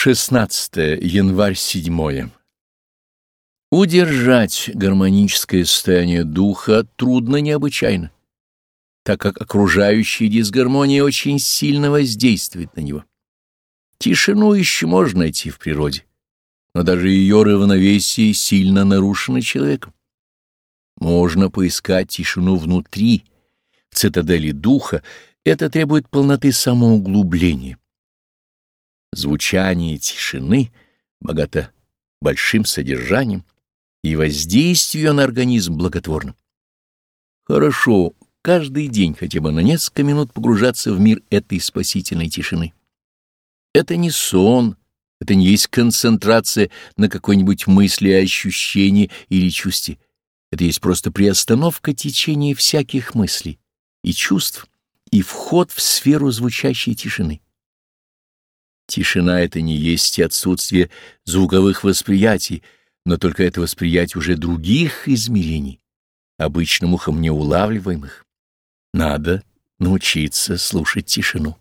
16 январь 7 Удержать гармоническое состояние духа трудно необычайно, так как окружающая дисгармония очень сильно воздействует на него. Тишину еще можно найти в природе, но даже ее равновесие сильно нарушено человеком. Можно поискать тишину внутри, в цитадели духа, это требует полноты самоуглубления. Звучание тишины богато большим содержанием, и воздействие на организм благотворно. Хорошо каждый день хотя бы на несколько минут погружаться в мир этой спасительной тишины. Это не сон, это не есть концентрация на какой-нибудь мысли, ощущении или чувстве. Это есть просто приостановка течения всяких мыслей и чувств и вход в сферу звучащей тишины. Тишина — это не есть отсутствие звуковых восприятий, но только это восприятие уже других измерений, обычным ухом неулавливаемых. Надо научиться слушать тишину.